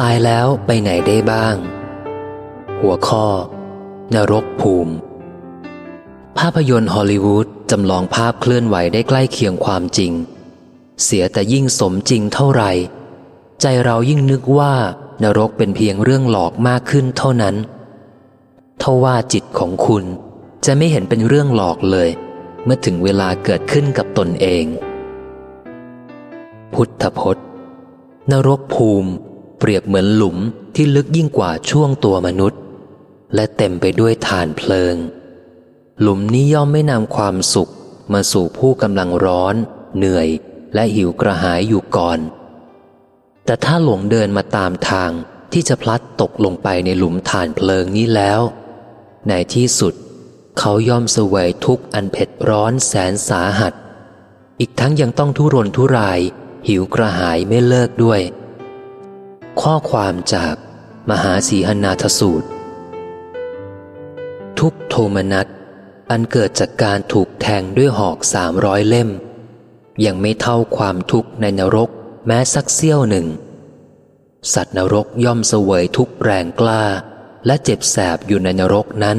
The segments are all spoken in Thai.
ตายแล้วไปไหนได้บ้าง หัวข้อ นรกภูมิ ภาพยนตร์ฮอลลีวูดจำลองภาพเคลื่อนไหวได้ใกล้เคียงความจริง เสียแต่ยิ่งสมจริงเท่าไหร่ ใจเรายิ่งนึกว่านรกเป็นเพียงเรื่องหลอกมากขึ้นเท่านั้นทว่าจิตของคุณจะไม่เห็นเป็นเรื่องหลอกเลย เมื่อถึงเวลาเกิดขึ้นกับตนเอง พุทธพจน์ นรกภูมิ เปรียบเหมือนหลุมที่ลึกยิ่งกว่าช่วงตัวมนุษย์ และเต็มไปด้วยฐานเพลิง หลุมนี้ย่อมไม่นำความสุขมาสู่ผู้กำลังร้อน เหนื่อย และหิวกระหายอยู่ก่อน แต่ถ้าหลงเดินมาตามทางที่จะพลัดตกลงไปในหลุมฐานเพลิงนี้แล้ว ในที่สุด เขาย่อมเสวยทุกข์อันเผ็ดร้อนแสนสาหัส อีกทั้งยังต้องทุรนทุราย หิวกระหายไม่เลิกด้วย ข้อความจากมหาสีหนาทสูตร ทุกโทมนัสอันเกิดจากการถูกแทงด้วยหอกสามร้อยเล่ม ยังไม่เท่าความทุกข์ในนรกแม้สักเสี้ยวหนึ่ง สัตว์นรกย่อมเสวยทุกแรงกล้า และเจ็บแสบอยู่ในนรกนั้น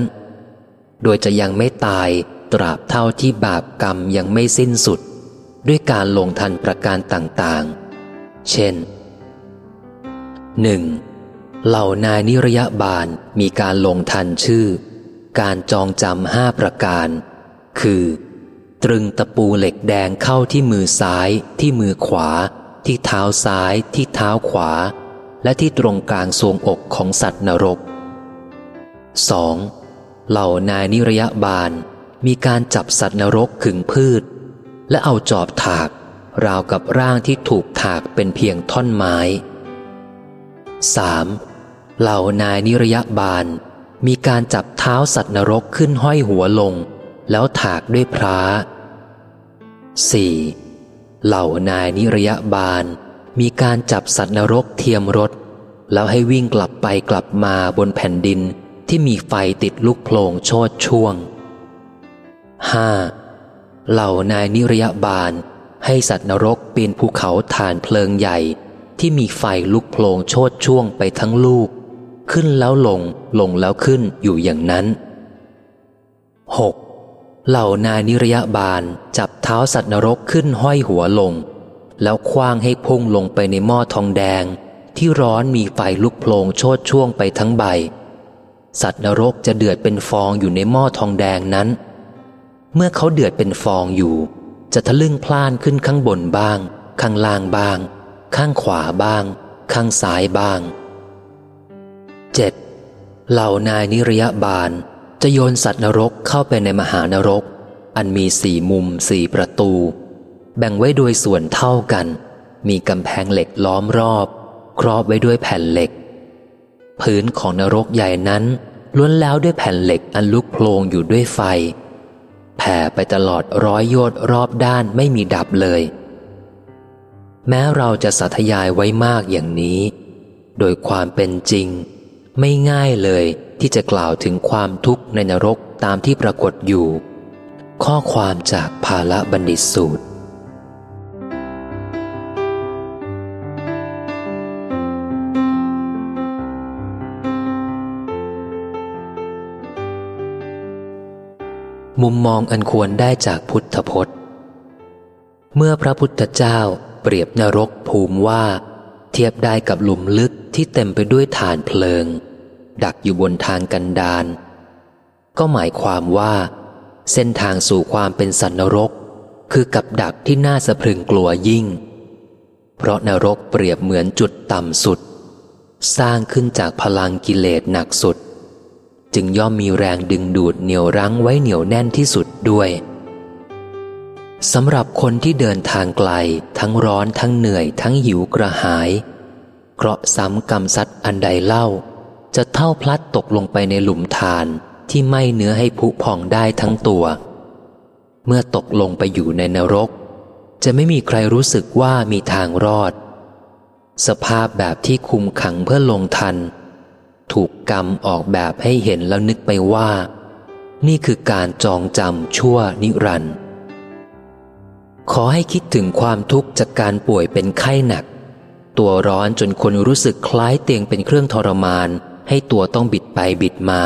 โดยจะยังไม่ตายตราบเท่าที่บาปกรรมยังไม่สิ้นสุด ด้วยการลงทันประการต่างๆ เช่น 1. เหล่านายนิรยบาลมีการลงทันชื่อ การจองจำห้าประการ คือ ตรึงตะปูเหล็กแดงเข้าที่มือซ้าย ที่มือขวา ที่เท้าซ้าย ที่เท้าขวา และที่ตรงกลางทรวงอกของสัตว์นรก 2. เหล่านายนิรยบาลมีการจับสัตว์นรกขึงพืช และเอาจอบถาก ราวกับร่างที่ถูกถากเป็นเพียงท่อนไม้ 3. เหล่านายนิรยบาล มีการจับเท้าสัตว์นรกขึ้นห้อยหัวลง แล้วถากด้วยพระ 4. เหล่านายนิรยบาล มีการจับสัตว์นรกเทียมรถ แล้วให้วิ่งกลับไปกลับมาบนแผ่นดินที่มีไฟติดลุกโผลงโชดช่วง 5. เหล่านายนิรยบาล ให้สัตว์นรกปีนภูเขาฐานเพลิงใหญ่ ที่มีไฟลุกโผลงโชดช่วงไปทั้งลูก ขึ้นแล้วลงลงแล้วขึ้นอยู่อย่างนั้น 6. เหล่านายนิรยบาลจับเท้าสัตว์นรกขึ้นห้อยหัวลง แล้วคว้างให้พุ่งลงไปในหม้อทองแดง ที่ร้อนมีไฟลุกโผลงโชดช่วงไปทั้งใบ สัตว์นรกจะเดือดเป็นฟองอยู่ในหม้อทองแดงนั้น เมื่อเขาเดือดเป็นฟองอยู่ จะทะลึ่งพล่านขึ้นข้างบนบ้าง ข้างล่างบ้าง ข้างขวาบ้าง ข้างซ้ายบ้าง 7. เหล่านายนิรยบาลจะโยนสัตว์นรกเข้าไปในมหานรก อันมีสี่มุมสี่ประตู แบ่งไว้โดยส่วนเท่ากัน มีกำแพงเหล็กล้อมรอบ ครอบไว้ด้วยแผ่นเหล็ก พื้นของนรกใหญ่นั้นล้วนแล้วด้วยแผ่นเหล็กอันลุกโพลงอยู่ด้วยไฟ แผ่ไปตลอดร้อยโยชน์รอบด้านไม่มีดับเลย แม้เราจะสัทยายไว้มากอย่างนี้ โดยความเป็นจริง ไม่ง่ายเลยที่จะกล่าวถึงความทุกข์ในนรกตามที่ปรากฏอยู่ ข้อความจากภาละบัณฑิตสูตร มุมมองอันควรได้จากพุทธพจน์ เมื่อพระพุทธเจ้า เปรียบนรกภูมิว่า เทียบได้กับหลุมลึกที่เต็มไปด้วยฐานเพลิง ดักอยู่บนทางกันดาน ก็หมายความว่า เส้นทางสู่ความเป็นสัตว์นรก คือกับดักที่น่าสะพรึงกลัวยิ่ง เพราะนรกเปรียบเหมือนจุดต่ำสุด สร้างขึ้นจากพลังกิเลสหนักสุด จึงย่อมมีแรงดึงดูดเหนี่ยวรั้งไว้เหนียวแน่นที่สุดด้วย สำหรับคนที่เดินทางไกล ทั้งร้อนทั้งเหนื่อยทั้งหิวกระหาย เคราะซ้ำกรรมสัตว์อันใดเล่า จะเท่าพลัดตกลงไปในหลุมทานที่ไม่เนื้อให้ผุพองได้ทั้งตัว เมื่อตกลงไปอยู่ในนรก จะไม่มีใครรู้สึกว่ามีทางรอด สภาพแบบที่คุมขังเพื่อลงทัน ถูกกรรมออกแบบให้เห็นแล้วนึกไปว่า นี่คือการจองจำชั่วนิรันดร์ ขอให้คิดถึงความทุกข์จากการป่วยเป็นไข้หนัก ตัวร้อนจนคนรู้สึกคล้ายเตียงเป็นเครื่องทรมาน ให้ตัวต้องบิดไปบิดมา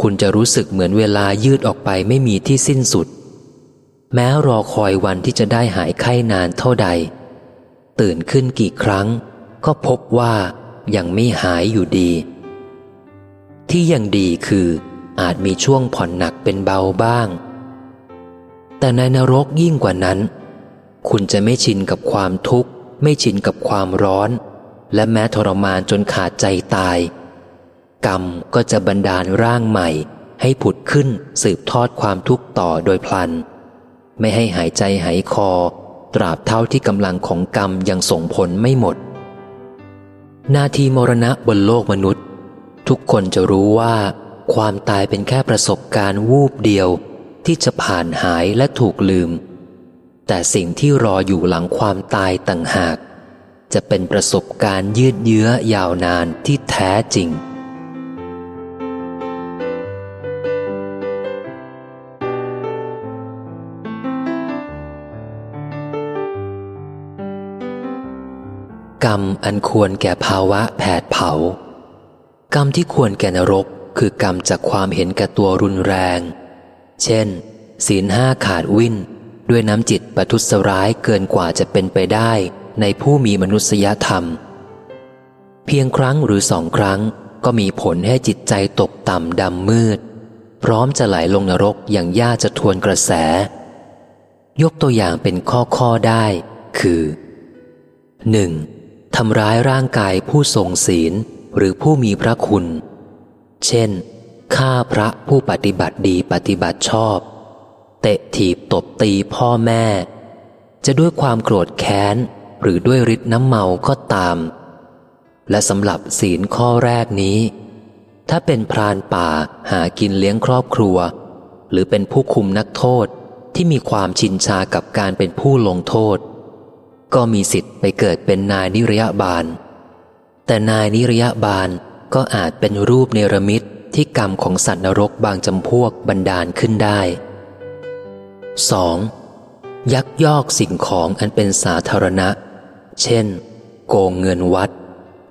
คุณจะรู้สึกเหมือนเวลายืดออกไปไม่มีที่สิ้นสุด แม้รอคอยวันที่จะได้หายไข้นานเท่าใด ตื่นขึ้นกี่ครั้ง ก็พบว่ายังไม่หายอยู่ดี ที่ยังดีคืออาจมีช่วงผ่อนหนักเป็นเบาบ้าง แต่ในนรกยิ่งกว่านั้น คุณจะไม่ชินกับความทุกข์ ไม่ชินกับความร้อน และแม้ทรมานจนขาดใจตาย กรรมก็จะบันดาลร่างใหม่ ให้ผุดขึ้นสืบทอดความทุกข์ต่อโดยพลัน ไม่ให้หายใจหายคอ ตราบเท่าที่กำลังของกรรมยังส่งผลไม่หมด นาทีมรณะบนโลกมนุษย์ ทุกคนจะรู้ว่า ความตายเป็นแค่ประสบการณ์วูบเดียว ที่จะผ่านหายและถูกลืม แต่สิ่งที่รออยู่หลังความตายต่างหาก จะเป็นประสบการณ์ยืดเยื้อยาวนานที่แท้จริงกรรมอันควรแก่ภาวะแผดเผา กรรมที่ควรแก่นรก คือกรรมจากความเห็นแก่ตัวรุนแรง เช่น ศีลห้าขาดวินด้วยน้ำจิตประทุษร้ายเกินกว่าจะเป็นไปได้ในผู้มีมนุษยธรรม เพียงครั้งหรือสองครั้งก็มีผลให้จิตใจตกต่ำดำมืด พร้อมจะไหลลงนรกอย่างยากจะทวนกระแส ยกตัวอย่างเป็นข้อข้อได้ คือ 1. ทำร้ายร่างกายผู้ทรงศีลหรือผู้มีพระคุณ เช่น ฆ่าพระผู้ปฏิบัติดีปฏิบัติชอบ เตะถีบตบตีพ่อแม่ จะด้วยความโกรธแค้น หรือด้วยฤทธิ์น้ำเมาก็ตาม และสำหรับศีลข้อแรกนี้ ถ้าเป็นพรานป่าหากินเลี้ยงครอบครัว หรือเป็นผู้คุมนักโทษที่มีความชินชากับการเป็นผู้ลงโทษ ก็มีสิทธิ์ไปเกิดเป็นนายนิรยาบาล แต่นายนิรยาบาลก็อาจเป็นรูปเนรมิต ที่กรรมของสัตว์นรกบางจำพวกบันดาลขึ้นได้ 2. ยักยอกสิ่งของอันเป็นสาธารณะ เช่น โกงเงินวัด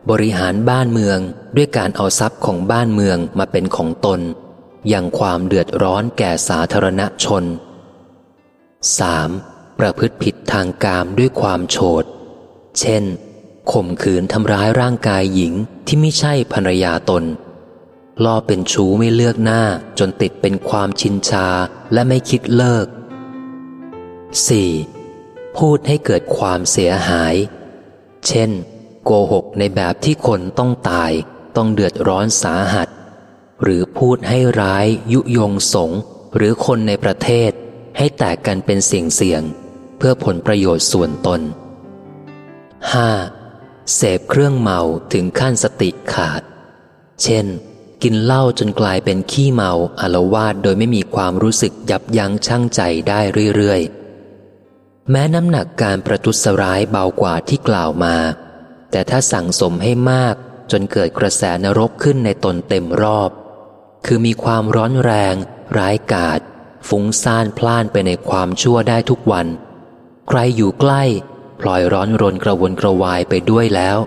บริหารบ้านเมืองด้วยการเอาทรัพย์ของบ้านเมืองมาเป็นของตน อย่างความเดือดร้อนแก่สาธารณชน 3. ประพฤติผิดทางกามด้วยความโฉดเช่นข่มขืนทำร้ายร่างกายหญิงที่ไม่ใช่ภรรยาตน ล่อเป็นชู้ไม่เลือกหน้าจนติดเป็นความชินชาและไม่คิดเลิก 4. พูดให้เกิดความเสียหาย เช่น โกหกในแบบที่คนต้องตาย ต้องเดือดร้อนสาหัส หรือพูดให้ร้ายยุยงสง หรือคนในประเทศ ให้แตกกันเป็นเสี่ยงเสี่ยง เพื่อผลประโยชน์ส่วนตน 5. เสพเครื่องเมาถึงขั้นสติขาด เช่น กินเหล้าจนกลายเป็นขี้เมาอารวาดโดยไม่มีความรู้สึกยับยั้งชั่งใจได้เรื่อยๆ แม้น้ำหนักการประทุษร้ายเบากว่าที่กล่าวมา แต่ถ้าสั่งสมให้มากจนเกิดกระแสนรกขึ้นในตนเต็มรอบ คือมีความร้อนแรง ร้ายกาจฟุ้งซ่านพล่านไปในความชั่วได้ทุกวัน ใครอยู่ใกล้ พลอยร้อนรนกระวนกระวายไปด้วยแล้ว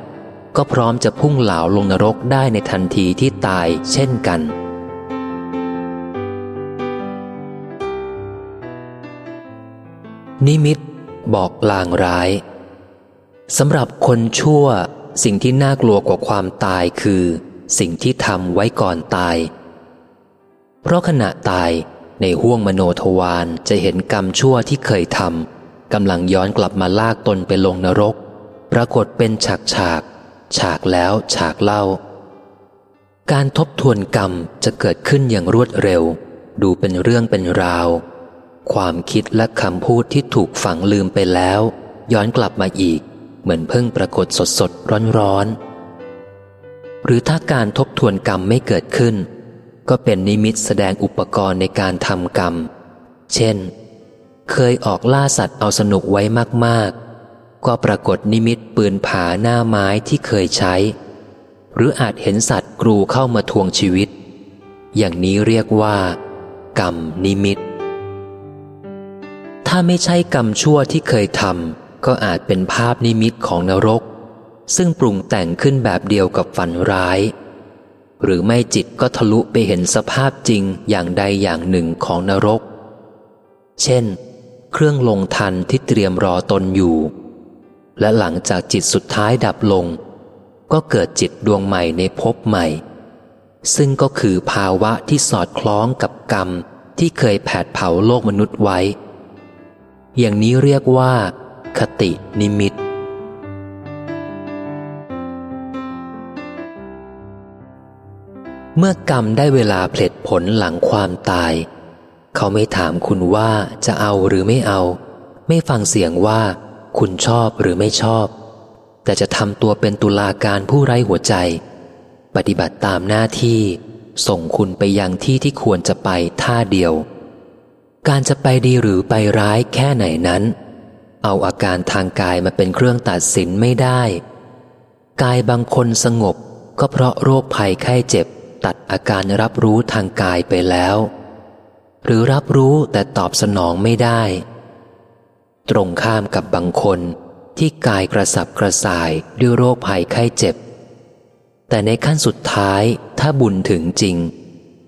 ก็พร้อมจะพุ่งเหลาลงนรกได้ในทันทีที่ตายเช่นกัน นิมิตบอกลางร้ายสำหรับคนชั่ว สิ่งที่น่ากลัวกว่าความตายคือ สิ่งที่ทำไว้ก่อนตาย เพราะขณะตายในห้วงมโนทวารจะเห็นกรรมชั่วที่เคยทำกำลังย้อนกลับมาลากตนไปลงนรก ปรากฏเป็นฉากฉาก ฉากแล้วฉากเล่า การทบทวนกรรมจะเกิดขึ้นอย่างรวดเร็ว ดูเป็นเรื่องเป็นราว ความคิดและคำพูดที่ถูกฝังลืมไปแล้ว ย้อนกลับมาอีก เหมือนเพิ่งปรากฏสดสดร้อนร้อนหรือถ้าการทบทวนกรรมไม่เกิดขึ้น ก็เป็นนิมิตแสดงอุปกรณ์ในการทำกรรม เช่น เคยออกล่าสัตว์เอาสนุกไว้มากๆ ก็ปรากฏนิมิตปืนผาหน้าไม้ที่เคยใช้ หรืออาจเห็นสัตว์กรูเข้ามาทวงชีวิต อย่างนี้เรียกว่า กรรมนิมิต ถ้าไม่ใช่กรรมชั่วที่เคยทำก็อาจเป็นภาพนิมิตของนรก ซึ่งปรุงแต่งขึ้นแบบเดียวกับฝันร้าย หรือไม่จิตก็ทะลุไปเห็นสภาพจริงอย่างใดอย่างหนึ่งของนรก เช่น เครื่องลงทันที่เตรียมรอตนอยู่ และหลังจากจิตสุดท้ายดับลง ก็เกิดจิตดวงใหม่ในภพใหม่ ซึ่งก็คือภาวะที่สอดคล้องกับกรรมที่เคยแผดเผาโลกมนุษย์ไว้ อย่างนี้เรียกว่า คตินิมิต เมื่อกรรมได้เวลาผลผลหลังความตาย เขาไม่ถามคุณว่าจะเอาหรือไม่เอา ไม่ฟังเสียงว่า คุณชอบหรือไม่ชอบ แต่จะทำตัวเป็นตุลาการผู้ไร้หัวใจ ปฏิบัติตามหน้าที่ ส่งคุณไปยังที่ที่ควรจะไปท่าเดียว การจะไปดีหรือไปร้ายแค่ไหนนั้น เอาอาการทางกายมาเป็นเครื่องตัดสินไม่ได้ กายบางคนสงบก็เพราะโรคภัยไข้เจ็บ ตัดอาการรับรู้ทางกายไปแล้ว หรือรับรู้แต่ตอบสนองไม่ได้ ตรงข้ามกับบางคนที่กายกระสับกระส่ายด้วยโรคภัยไข้เจ็บ แต่ในขั้นสุดท้ายถ้าบุญถึงจริง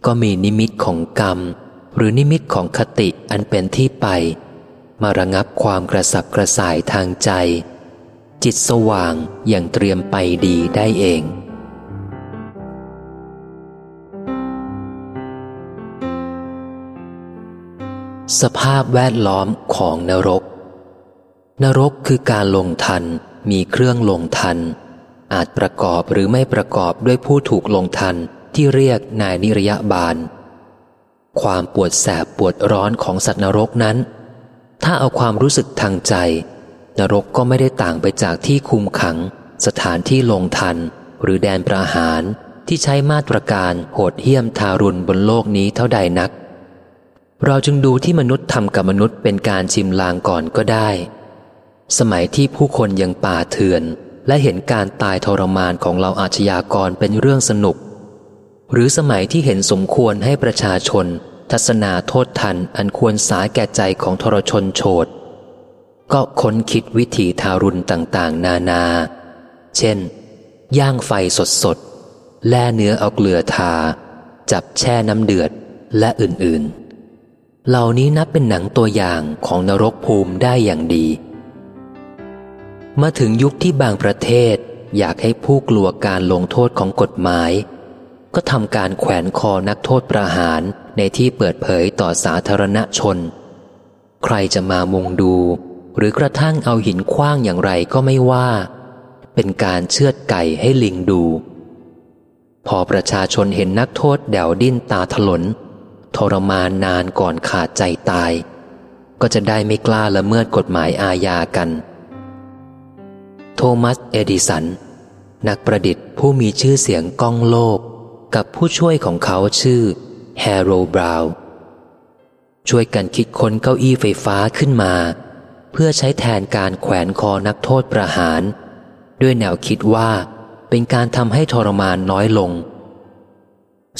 ก็มีนิมิตของกรรม หรือนิมิตของคติอันเป็นที่ไป มาระงับความกระสับกระส่ายทางใจ จิตสว่างอย่างเตรียมไปดีได้เองสภาพแวดล้อมของนรก นรกคือการลงทัน มีเครื่องลงทัน อาจประกอบหรือไม่ประกอบด้วยผู้ถูกลงทันที่เรียกนายนิรยาบาล ความปวดแสบปวดร้อนของสัตว์นรกนั้น ถ้าเอาความรู้สึกทางใจ นรกก็ไม่ได้ต่างไปจากที่คุมขัง สถานที่ลงทัน หรือแดนประหารที่ใช้มาตรการโหดเหี้ยมทารุณบนโลกนี้เท่าใดนัก เราจึงดูที่มนุษย์ทำกับมนุษย์เป็นการชิมลางก่อนก็ได้ สมัยที่ผู้คนยังป่าเถื่อน และเห็นการตายทรมานของเราอาชญากรเป็นเรื่องสนุก หรือสมัยที่เห็นสมควรให้ประชาชน ทัศนาโทษทันอันควรสาแก่ใจของทรชนโฉดก็ค้นคิดวิธีทารุณต่างๆ นานา เช่น ย่างไฟสดๆ แล่เนื้อเอาเกลือทา จับแช่น้ำเดือดและอื่นๆ เหล่านี้นับเป็นหนังตัวอย่างของนรกภูมิได้อย่างดี มาถึงยุคที่บางประเทศอยากให้ผู้กลัวการลงโทษของกฎหมาย ก็ทำการแขวนคอนักโทษประหารในที่เปิดเผยต่อสาธารณชน ใครจะมามุงดู หรือกระทั่งเอาหินคว้างอย่างไรก็ไม่ว่า เป็นการเชือดไก่ให้ลิงดู พอประชาชนเห็นนักโทษเดวดิ้นตาถลน ทรมานนานก่อนขาดใจตาย ก็จะได้ไม่กล้าละเมิดกฎหมายอาญากัน โทมัส เอดิสัน นักประดิษฐ์ผู้มีชื่อเสียงก้องโลก กับผู้ช่วยของเขาชื่อแฮโรบราวช่วยกันคิดค้นเก้าอี้ไฟฟ้าขึ้นมา เพื่อใช้แทนการแขวนคอนักโทษประหาร ด้วยแนวคิดว่าเป็นการทำให้ทรมานน้อยลง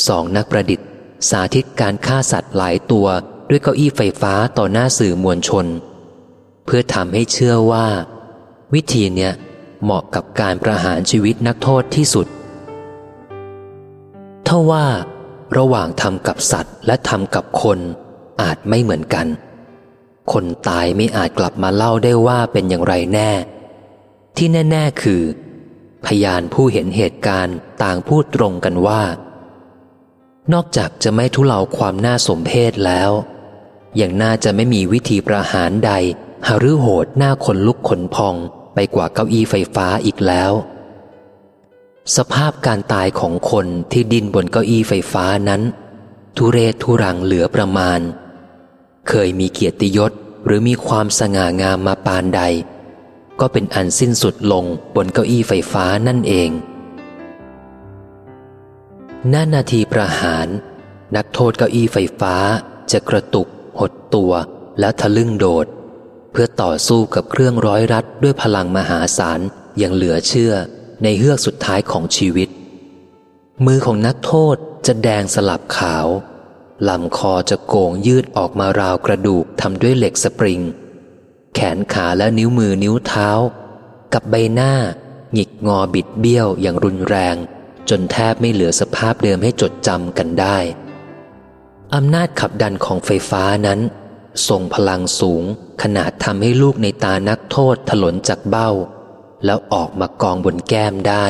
สองนักประดิษฐ์ สาธิตการฆ่าสัตว์หลายตัวด้วยเก้าอี้ไฟฟ้าต่อหน้าสื่อมวลชน เพื่อทำให้เชื่อว่า วิธีเนี้ย เหมาะกับการประหารชีวิตนักโทษที่สุดถ้าว่า ระหว่างทำกับสัตว์และทำกับคนอาจไม่เหมือนกัน คนตายไม่อาจกลับมาเล่าได้ว่าเป็นอย่างไรแน่ ที่แน่ ๆ คือ พยานผู้เห็นเหตุการณ์ต่างพูดตรงกันว่า นอกจากจะไม่ทุเลาความน่าสมเพศแล้วยังน่าจะไม่มีวิธีประหารใดหรือโหดหน้าคนลุกขนพอง ไปกว่าเก้าอี้ไฟฟ้าอีกแล้ว สภาพการตายของคนที่ดินบนเก้าอี้ไฟฟ้านั้น ทุเรศทุรังเหลือประมาณ เคยมีเกียรติยศหรือมีความสง่างามมาปานใด ก็เป็นอันสิ้นสุดลงบนเก้าอี้ไฟฟ้านั่นเองนานาทีประหาร นักโทษเก้าอี้ไฟฟ้าจะกระตุก หดตัวแล้วทะลึ่งโดด เพื่อต่อสู้กับเครื่องร้อยรัดด้วยพลังมหาศาลอย่างเหลือเชื่อในเฮือกสุดท้ายของชีวิต มือของนักโทษจะแดงสลับขาวลำคอจะโก่งยืดออกมาราวกระดูกทำด้วยเหล็กสปริง แขนขาและนิ้วมือนิ้วเท้า กับใบหน้า หงิกงอบิดเบี้ยวอย่างรุนแรง จนแทบไม่เหลือสภาพเดิมให้จดจำกันได้อำนาจขับดันของไฟฟ้านั้น ส่งพลังสูง ขนาดทำให้ลูกในตานักโทษถลนจากเบ้า แล้วออกมากองบนแก้มได้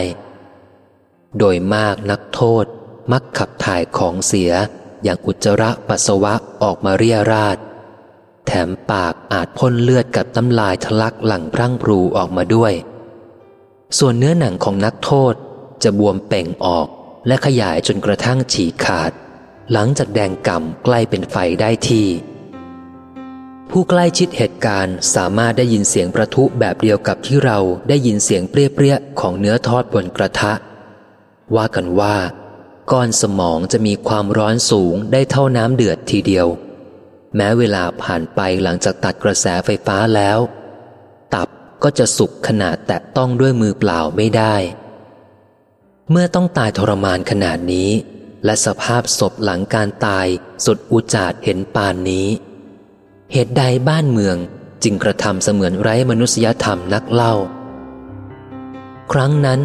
โดยมากนักโทษมักขับถ่ายของเสียอย่างอุจจาระปัสสาวะออกมาเรียราดแถมปากอาจพ่นเลือดกับน้ำลายทะลักหลั่งพรั่งพรูออกมาด้วย ส่วนเนื้อหนังของนักโทษจะบวมเป่งออกและขยายจนกระทั่งฉีกขาด หลังจากแดงก่ำใกล้เป็นไฟได้ที่ ผู้ใกล้ชิดเหตุการณ์สามารถได้ยินเสียงประทุแบบเดียวกับที่เราได้ยินเสียงเปรี้ยๆของเนื้อทอดบนกระทะ ว่ากันว่า ก้อนสมองจะมีความร้อนสูงได้เท่าน้ำเดือดทีเดียว แม้เวลาผ่านไปหลังจากตัดกระแสไฟฟ้าแล้ว ตับก็จะสุกขนาดแตะต้องด้วยมือเปล่าไม่ได้ เมื่อต้องตายทรมานขนาดนี้ และสภาพศพหลังการตายสุดอุจาดเห็นปานนี้ เหตุใดบ้านเมืองจึงกระทำเสมือนไร้มนุษยธรรมนักเล่า ครั้งนั้น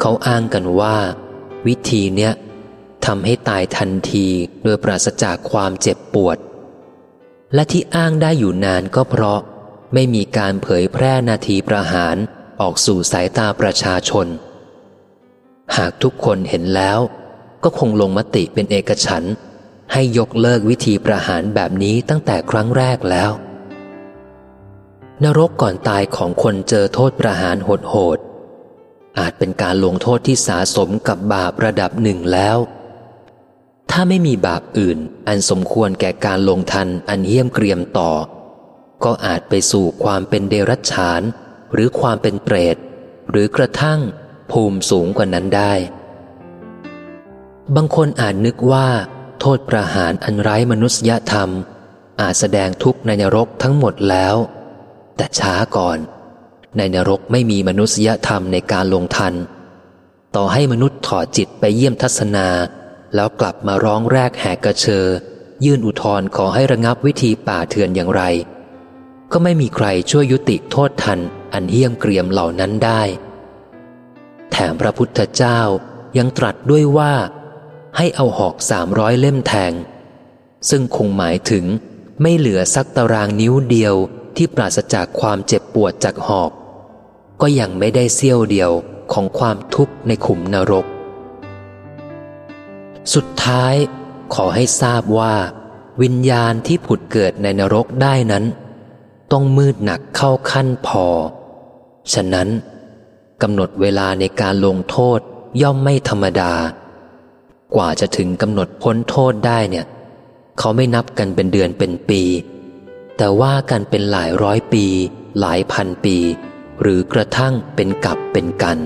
เขาอ้างกันว่า วิธีเนี้ยทำให้ตายทันทีโดยปราศจากความเจ็บปวด และที่อ้างได้อยู่นานก็เพราะไม่มีการเผยแพร่นาทีประหารออกสู่สายตาประชาชน หากทุกคนเห็นแล้ว ก็คงลงมติเป็นเอกฉัน ให้ยกเลิกวิธีประหารแบบนี้ตั้งแต่ครั้งแรกแล้ว นรกก่อนตายของคนเจอโทษประหารโหดๆอาจเป็นการลงโทษที่สาสมกับบาประดับหนึ่งแล้ว ถ้าไม่มีบาปอื่น อันสมควรแก่การลงทันอันเยี่ยมเกรียมต่อ ก็อาจไปสู่ความเป็นเดรัจฉาน หรือความเป็นเปรต หรือกระทั่งภูมิสูงกว่านั้นได้ บางคนอาจนึกว่า โทษประหารอันไร้มนุษยธรรม อาจแสดงทุกในนรกทั้งหมดแล้ว แต่ช้าก่อน ในนรกไม่มีมนุษยธรรมในการลงทัน ต่อให้มนุษย์ถอดจิตไปเยี่ยมทัศนา แล้วกลับมาร้องแรกแหกกระเชอ ยื่นอุทธรขอให้ระงับวิธีป่าเถื่อนอย่างไร ก็ไม่มีใครช่วยยุติโทษทันอันเหี้ยมเกรียมเหล่านั้นได้ แถมพระพุทธเจ้ายังตรัสด้วยว่า ให้เอาหอกสามร้อยเล่มแทง ซึ่งคงหมายถึงไม่เหลือสักตารางนิ้วเดียวที่ปราศจากความเจ็บปวดจากหอก ก็ยังไม่ได้เสี้ยวเดียวของความทุกข์ในขุมนรก สุดท้ายขอให้ทราบว่า วิญญาณที่ผุดเกิดในนรกได้นั้น ต้องมืดหนักเข้าขั้นพอ ฉะนั้นกำหนดเวลาในการลงโทษย่อมไม่ธรรมดา กว่าจะถึงกำหนดพ้นโทษได้เนี่ย เขาไม่นับกันเป็นเดือนเป็นปี แต่ว่ากันเป็นหลายร้อยปี หลายพันปี หรือกระทั่งเป็นกับเป็นกัน